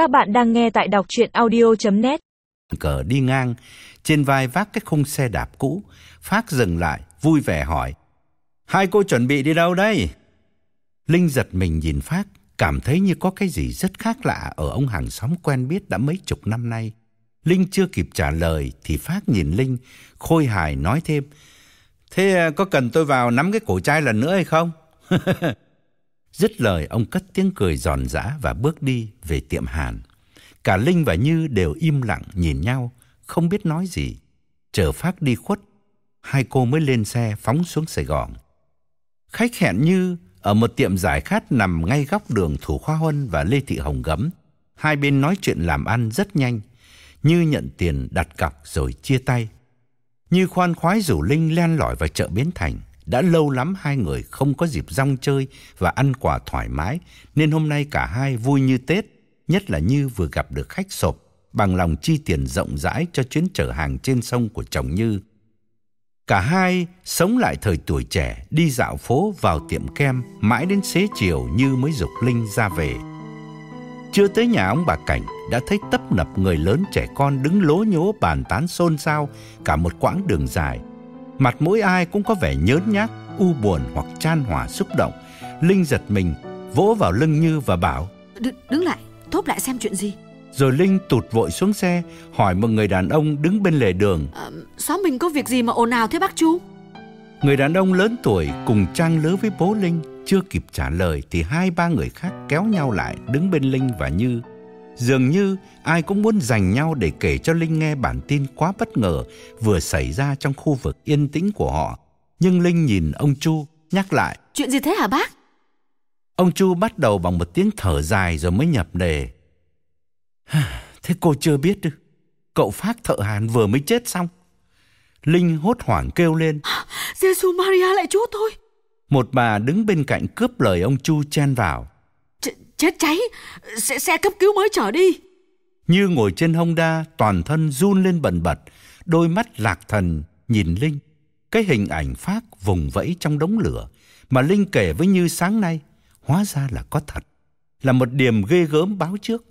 Các bạn đang nghe tại đọc chuyện audio.net Cờ đi ngang, trên vai vác cái khung xe đạp cũ. Phát dừng lại, vui vẻ hỏi. Hai cô chuẩn bị đi đâu đây? Linh giật mình nhìn Phát, cảm thấy như có cái gì rất khác lạ ở ông hàng xóm quen biết đã mấy chục năm nay. Linh chưa kịp trả lời thì Phát nhìn Linh, khôi hài nói thêm. Thế à, có cần tôi vào nắm cái cổ chai lần nữa hay không? Dứt lời ông cất tiếng cười giòn giã và bước đi về tiệm Hàn. Cả Linh và Như đều im lặng nhìn nhau, không biết nói gì. Chờ Phát đi khuất, hai cô mới lên xe phóng xuống Sài Gòn. Khách hẹn Như ở một tiệm giải khát nằm ngay góc đường Thủ Khoa Huân và Lê Thị Hồng Gấm. Hai bên nói chuyện làm ăn rất nhanh. Như nhận tiền đặt cọc rồi chia tay. Như khoan khoái rủ Linh len lỏi vào chợ Bến Thành. Đã lâu lắm hai người không có dịp rong chơi và ăn quà thoải mái, nên hôm nay cả hai vui như Tết, nhất là Như vừa gặp được khách sộp, bằng lòng chi tiền rộng rãi cho chuyến chở hàng trên sông của chồng Như. Cả hai sống lại thời tuổi trẻ, đi dạo phố vào tiệm kem, mãi đến xế chiều Như mới dục Linh ra về. Chưa tới nhà ông bà Cảnh đã thấy tấp nập người lớn trẻ con đứng lố nhố bàn tán xôn xao cả một quãng đường dài. Mặt mỗi ai cũng có vẻ nhớn nhác, u buồn hoặc chan hòa xúc động. Linh giật mình, vỗ vào lưng Như và bảo. Đ- đứng lại, thốt lại xem chuyện gì. Rồi Linh tụt vội xuống xe, hỏi một người đàn ông đứng bên lề đường. À, xóm mình có việc gì mà ồn ào thế bác Chu? Người đàn ông lớn tuổi cùng trang lứa với bố Linh chưa kịp trả lời thì hai ba người khác kéo nhau lại đứng bên Linh và Như. Dường như ai cũng muốn giành nhau để kể cho Linh nghe bản tin quá bất ngờ vừa xảy ra trong khu vực yên tĩnh của họ. Nhưng Linh nhìn ông Chu nhắc lại. Chuyện gì thế hả bác? Ông Chu bắt đầu bằng một tiếng thở dài rồi mới nhập đề. Thế cô chưa biết ư? Cậu Phác thợ hàn vừa mới chết xong. Linh hốt hoảng kêu lên. Giêsu Maria lại chúa tôi. Một bà đứng bên cạnh cướp lời ông Chu chen vào. Ch chết cháy, xe, xe cấp cứu mới chở đi. Như ngồi trên Honda, toàn thân run lên bần bật, đôi mắt lạc thần nhìn Linh. Cái hình ảnh Phác vùng vẫy trong đống lửa mà Linh kể với Như sáng nay, hóa ra là có thật. Là một điểm ghê gớm báo trước.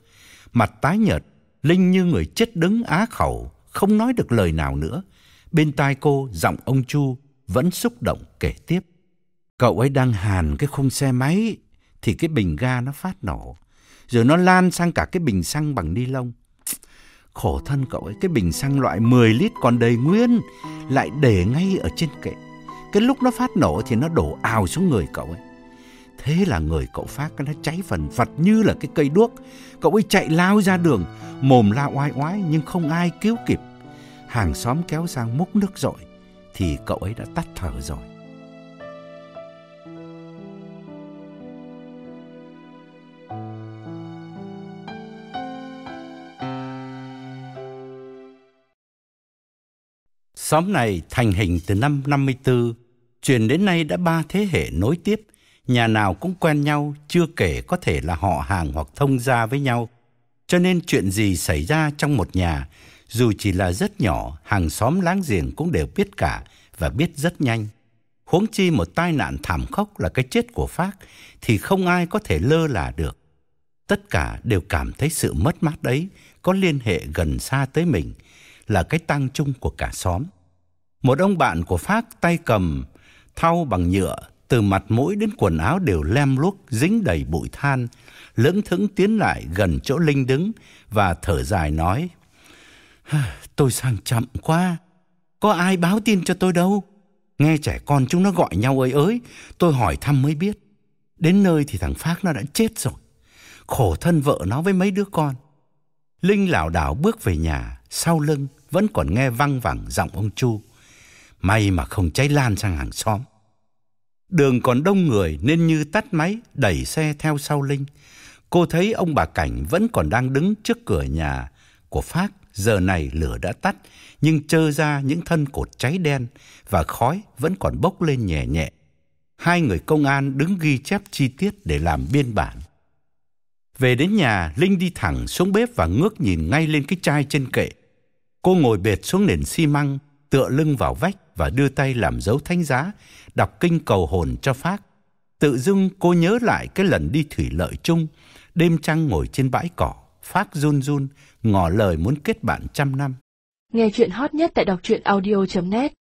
Mặt tái nhợt, Linh như người chết đứng á khẩu, không nói được lời nào nữa. Bên tai cô, giọng ông Chu vẫn xúc động kể tiếp. Cậu ấy đang hàn cái khung xe máy thì cái bình ga nó phát nổ. Rồi nó lan sang cả cái bình xăng bằng ni lông. Khổ thân cậu ấy, cái bình xăng loại 10 lít còn đầy nguyên, lại để ngay ở trên kệ. Cái lúc nó phát nổ thì nó đổ ào xuống người cậu ấy. Thế là người cậu phát nó cháy phần phật như là cái cây đuốc. Cậu ấy chạy lao ra đường, mồm la oai oái nhưng không ai cứu kịp. Hàng xóm kéo sang múc nước rội thì cậu ấy đã tắt thở rồi. Xóm này thành hình từ năm 54, truyền đến nay đã ba thế hệ nối tiếp, nhà nào cũng quen nhau, chưa kể có thể là họ hàng hoặc thông gia với nhau. Cho nên chuyện gì xảy ra trong một nhà, dù chỉ là rất nhỏ, hàng xóm láng giềng cũng đều biết cả và biết rất nhanh. Huống chi một tai nạn thảm khốc là cái chết của Phác thì không ai có thể lơ là được. Tất cả đều cảm thấy sự mất mát ấy có liên hệ gần xa tới mình, là cái tang chung của cả xóm. Một ông bạn của Phác tay cầm thau bằng nhựa, từ mặt mũi đến quần áo đều lem luốc dính đầy bụi than, lững thững tiến lại gần chỗ Linh đứng và thở dài nói: "Tôi sang chậm quá, có ai báo tin cho tôi đâu. Nghe trẻ con chúng nó gọi nhau ơi ới, tôi hỏi thăm mới biết. Đến nơi thì thằng Phác nó đã chết rồi. Khổ thân vợ nó với mấy đứa con." Linh lảo đảo bước về nhà, sau lưng vẫn còn nghe văng vẳng giọng ông Chu. May mà không cháy lan sang hàng xóm. Đường còn đông người nên Như tắt máy, đẩy xe theo sau Linh. Cô thấy ông bà Cảnh vẫn còn đang đứng trước cửa nhà của Phác. Giờ này lửa đã tắt, nhưng trơ ra những thân cột cháy đen và khói vẫn còn bốc lên nhẹ nhẹ. Hai người công an đứng ghi chép chi tiết để làm biên bản. Về đến nhà, Linh đi thẳng xuống bếp và ngước nhìn ngay lên cái chai trên kệ. Cô ngồi bệt xuống nền xi măng, tựa lưng vào vách và đưa tay làm dấu thánh giá, đọc kinh cầu hồn cho phát Tự dưng cô nhớ lại cái lần đi thủy lợi chung, đêm trăng ngồi trên bãi cỏ, phát run run, ngỏ lời muốn kết bạn trăm năm. Nghe chuyện hot nhất tại đọc truyện audio.net